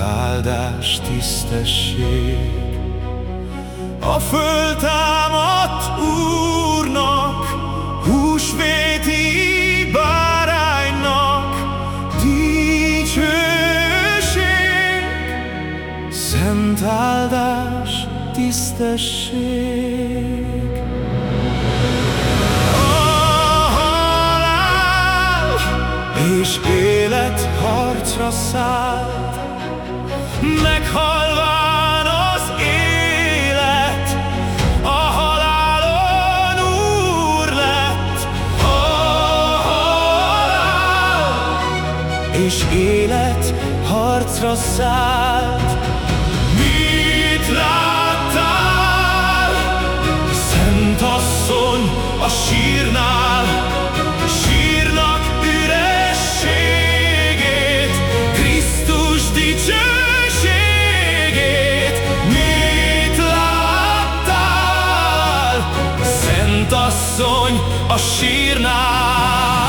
áldás, tisztesség. A föltámadt Úrnak Húsvéti báránynak Dicsőség. Szent áldás, tisztesség. És élet harcra szállt, meghalván az élet, a halálon úr lett. A halál és élet harcra szállt, mit láttál? Szent asszony a sírnál, asszony a sírnál